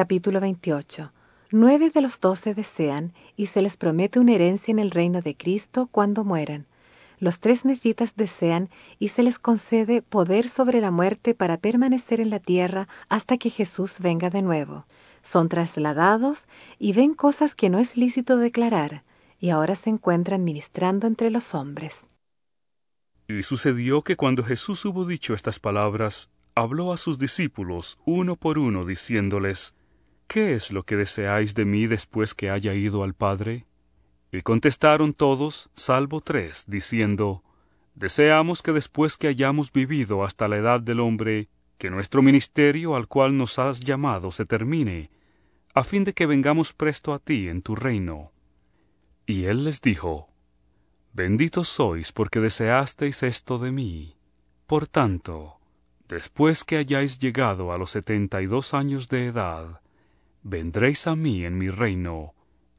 Capítulo 28. Nueve de los doce desean y se les promete una herencia en el reino de Cristo cuando mueran. Los tres nefitas desean y se les concede poder sobre la muerte para permanecer en la tierra hasta que Jesús venga de nuevo. Son trasladados y ven cosas que no es lícito declarar, y ahora se encuentran ministrando entre los hombres. Y sucedió que cuando Jesús hubo dicho estas palabras, habló a sus discípulos uno por uno, diciéndoles, ¿Qué es lo que deseáis de mí después que haya ido al Padre? Y contestaron todos, salvo tres, diciendo, Deseamos que después que hayamos vivido hasta la edad del hombre, que nuestro ministerio al cual nos has llamado se termine, a fin de que vengamos presto a ti en tu reino. Y él les dijo, Benditos sois porque deseasteis esto de mí. Por tanto, después que hayáis llegado a los setenta y dos años de edad, vendréis a mí en mi reino,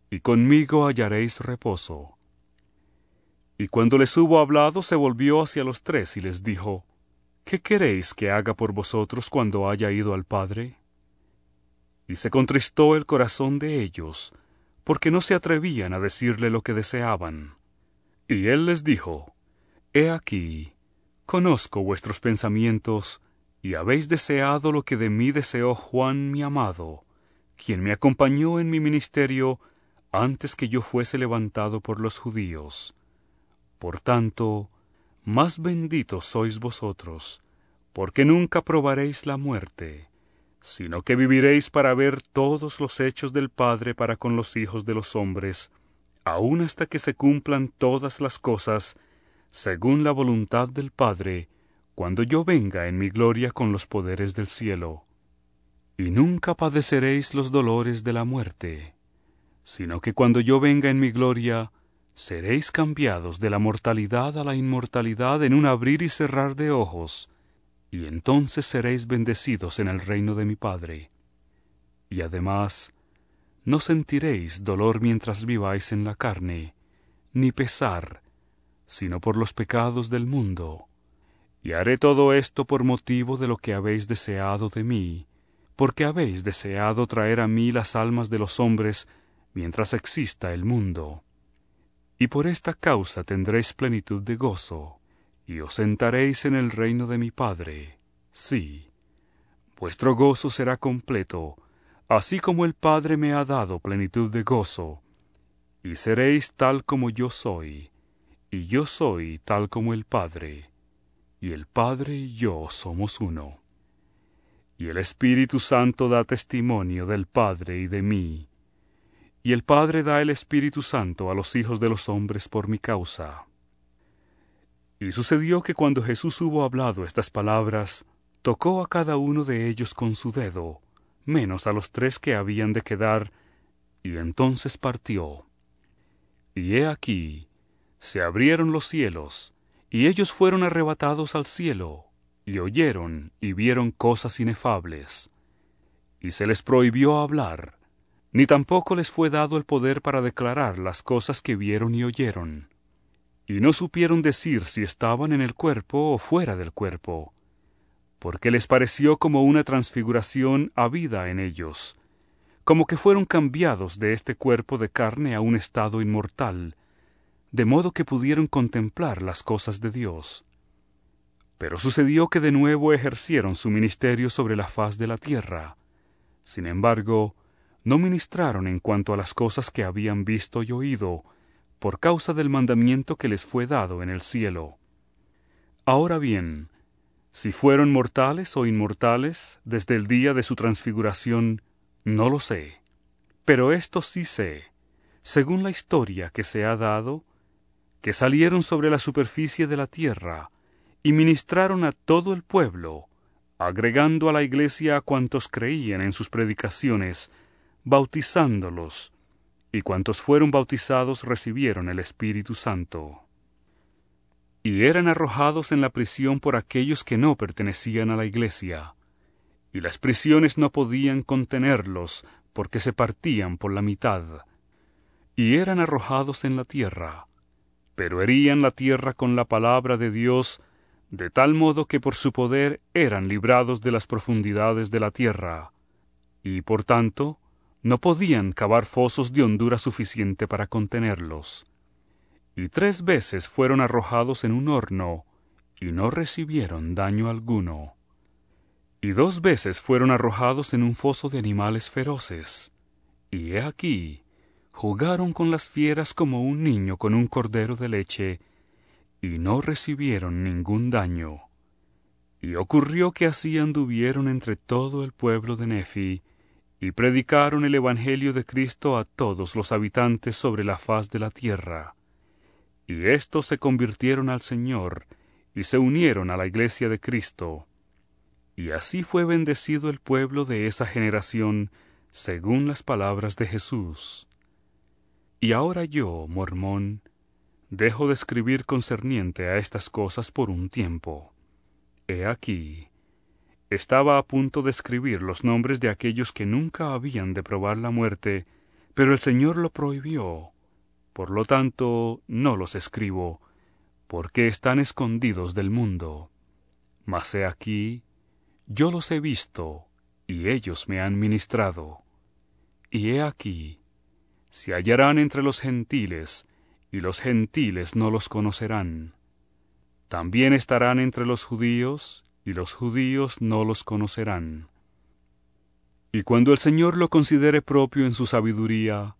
y conmigo hallaréis reposo. Y cuando les hubo hablado, se volvió hacia los tres y les dijo, ¿Qué queréis que haga por vosotros cuando haya ido al Padre? Y se contristó el corazón de ellos, porque no se atrevían a decirle lo que deseaban. Y él les dijo, He aquí, conozco vuestros pensamientos, y habéis deseado lo que de mí deseó Juan mi amado, quien me acompañó en mi ministerio antes que yo fuese levantado por los judíos. Por tanto, más benditos sois vosotros, porque nunca probaréis la muerte, sino que viviréis para ver todos los hechos del Padre para con los hijos de los hombres, aun hasta que se cumplan todas las cosas, según la voluntad del Padre, cuando yo venga en mi gloria con los poderes del cielo y nunca padeceréis los dolores de la muerte, sino que cuando yo venga en mi gloria, seréis cambiados de la mortalidad a la inmortalidad en un abrir y cerrar de ojos, y entonces seréis bendecidos en el reino de mi Padre. Y además, no sentiréis dolor mientras viváis en la carne, ni pesar, sino por los pecados del mundo. Y haré todo esto por motivo de lo que habéis deseado de mí, porque habéis deseado traer a mí las almas de los hombres mientras exista el mundo. Y por esta causa tendréis plenitud de gozo, y os sentaréis en el reino de mi Padre. Sí, vuestro gozo será completo, así como el Padre me ha dado plenitud de gozo, y seréis tal como yo soy, y yo soy tal como el Padre, y el Padre y yo somos uno y el Espíritu Santo da testimonio del Padre y de mí. Y el Padre da el Espíritu Santo a los hijos de los hombres por mi causa. Y sucedió que cuando Jesús hubo hablado estas palabras, tocó a cada uno de ellos con su dedo, menos a los tres que habían de quedar, y entonces partió. Y he aquí, se abrieron los cielos, y ellos fueron arrebatados al cielo, y oyeron y vieron cosas inefables. Y se les prohibió hablar, ni tampoco les fue dado el poder para declarar las cosas que vieron y oyeron. Y no supieron decir si estaban en el cuerpo o fuera del cuerpo, porque les pareció como una transfiguración habida en ellos, como que fueron cambiados de este cuerpo de carne a un estado inmortal, de modo que pudieron contemplar las cosas de Dios. Pero sucedió que de nuevo ejercieron su ministerio sobre la faz de la tierra. Sin embargo, no ministraron en cuanto a las cosas que habían visto y oído, por causa del mandamiento que les fue dado en el cielo. Ahora bien, si fueron mortales o inmortales desde el día de su transfiguración, no lo sé. Pero esto sí sé, según la historia que se ha dado, que salieron sobre la superficie de la tierra, y ministraron a todo el pueblo, agregando a la iglesia a cuantos creían en sus predicaciones, bautizándolos, y cuantos fueron bautizados recibieron el Espíritu Santo. Y eran arrojados en la prisión por aquellos que no pertenecían a la iglesia, y las prisiones no podían contenerlos porque se partían por la mitad, y eran arrojados en la tierra, pero herían la tierra con la palabra de Dios de tal modo que por su poder eran librados de las profundidades de la tierra. y por tanto no podían cavar fosos de hondura suficiente para contenerlos. Y tres veces fueron arrojados en un horno, y no recibieron daño alguno. Y dos veces fueron arrojados en un foso de animales feroces, y he aquí, jugaron con las fieras como un niño con un cordero de leche, y no recibieron ningún daño. Y ocurrió que así anduvieron entre todo el pueblo de Nefi, y predicaron el Evangelio de Cristo a todos los habitantes sobre la faz de la tierra. Y éstos se convirtieron al Señor, y se unieron a la iglesia de Cristo. Y así fue bendecido el pueblo de esa generación, según las palabras de Jesús. Y ahora yo, mormón, dejo de escribir concerniente a estas cosas por un tiempo. He aquí, estaba a punto de escribir los nombres de aquellos que nunca habían de probar la muerte, pero el Señor lo prohibió. Por lo tanto, no los escribo, porque están escondidos del mundo. Mas he aquí, yo los he visto, y ellos me han ministrado. Y he aquí, se hallarán entre los gentiles, y los gentiles no los conocerán. También estarán entre los judíos, y los judíos no los conocerán. Y cuando el Señor lo considere propio en su sabiduría,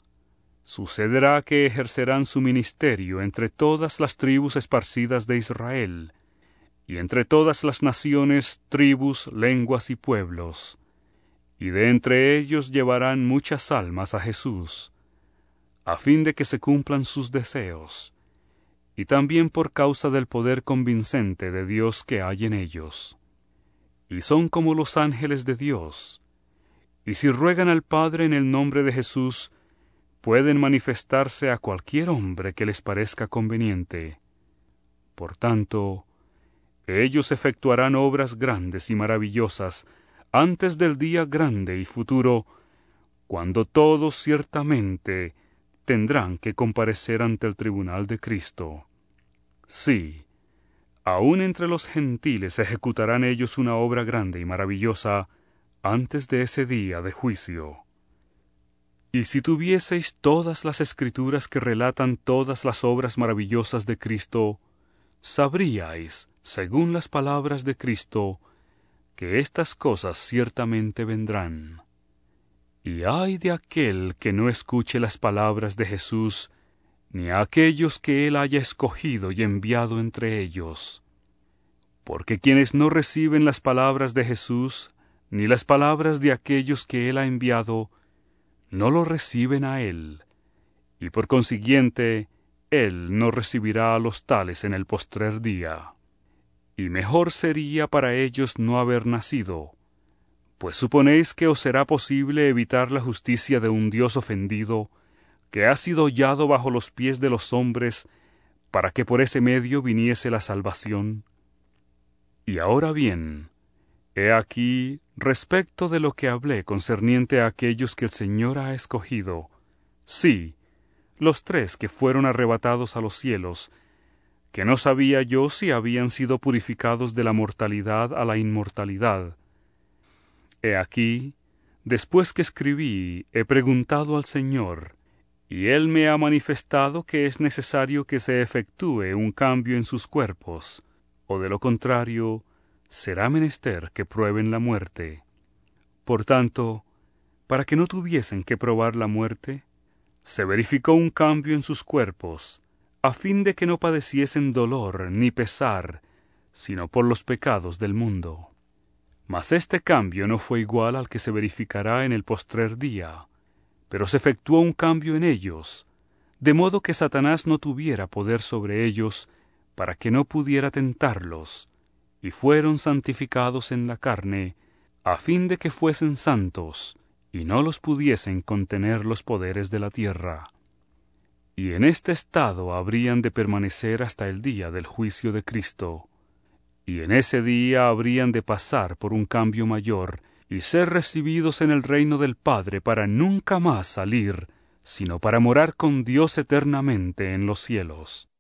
sucederá que ejercerán su ministerio entre todas las tribus esparcidas de Israel, y entre todas las naciones, tribus, lenguas y pueblos, y de entre ellos llevarán muchas almas a Jesús, a fin de que se cumplan sus deseos, y también por causa del poder convincente de Dios que hay en ellos. Y son como los ángeles de Dios, y si ruegan al Padre en el nombre de Jesús, pueden manifestarse a cualquier hombre que les parezca conveniente. Por tanto, ellos efectuarán obras grandes y maravillosas antes del día grande y futuro, cuando todos ciertamente tendrán que comparecer ante el tribunal de Cristo. Sí, aun entre los gentiles ejecutarán ellos una obra grande y maravillosa antes de ese día de juicio. Y si tuvieseis todas las escrituras que relatan todas las obras maravillosas de Cristo, sabríais, según las palabras de Cristo, que estas cosas ciertamente vendrán. Y ay de aquel que no escuche las palabras de Jesús, ni a aquellos que él haya escogido y enviado entre ellos. Porque quienes no reciben las palabras de Jesús, ni las palabras de aquellos que él ha enviado, no lo reciben a él, y por consiguiente, él no recibirá a los tales en el postrer día. Y mejor sería para ellos no haber nacido, pues suponéis que os será posible evitar la justicia de un Dios ofendido, que ha sido hollado bajo los pies de los hombres, para que por ese medio viniese la salvación. Y ahora bien, he aquí respecto de lo que hablé concerniente a aquellos que el Señor ha escogido, sí, los tres que fueron arrebatados a los cielos, que no sabía yo si habían sido purificados de la mortalidad a la inmortalidad, He aquí, después que escribí, he preguntado al Señor, y Él me ha manifestado que es necesario que se efectúe un cambio en sus cuerpos, o de lo contrario, será menester que prueben la muerte. Por tanto, para que no tuviesen que probar la muerte, se verificó un cambio en sus cuerpos, a fin de que no padeciesen dolor ni pesar, sino por los pecados del mundo. Mas este cambio no fue igual al que se verificará en el postrer día, pero se efectuó un cambio en ellos, de modo que Satanás no tuviera poder sobre ellos, para que no pudiera tentarlos, y fueron santificados en la carne, a fin de que fuesen santos, y no los pudiesen contener los poderes de la tierra. Y en este estado habrían de permanecer hasta el día del juicio de Cristo, y en ese día habrían de pasar por un cambio mayor y ser recibidos en el reino del Padre para nunca más salir, sino para morar con Dios eternamente en los cielos.